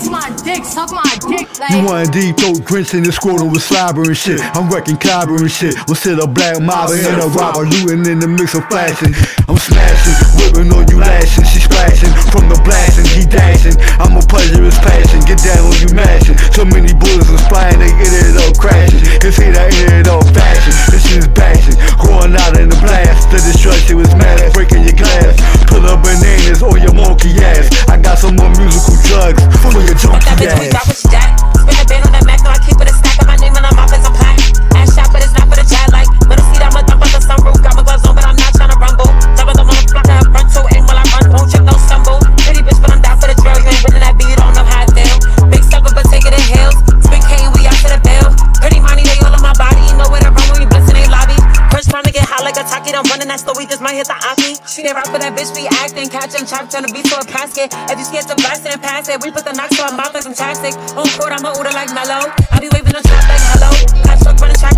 to my dick, suck my dick. Like, You want deep throat drenching the scrotum with slobber and shit. I'm wrecking clobber and shit. We'll sit a black mobber and a robber looting in the mix of flashing. I'm smashing, whipping on you lashing. She splashing bitch, we ass. what she got. That story, just might hit the aki. She did rap for that bitch, we acting, catch and chop, turn the beat to a casket. If you scared to blast it and pass it, we put the knocks to our mouth like some chapstick. On court, I'm a order like mellow. I be waving the trap like hello. Catch truck running track,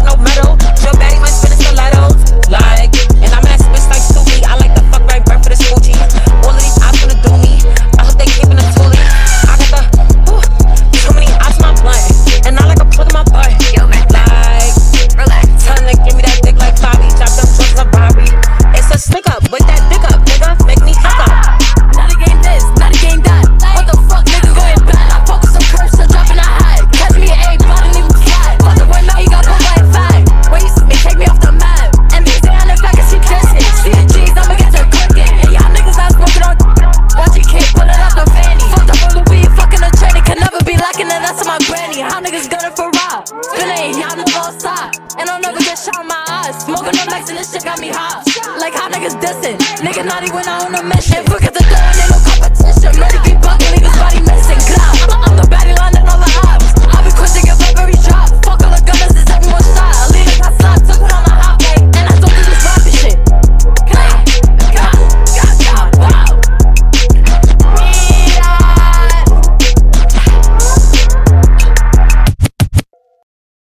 out my eyes. Smoking on Mexican shit got me hot. Like how niggas dissing. Nigga naughty when I on a mission. And forget the door, ain't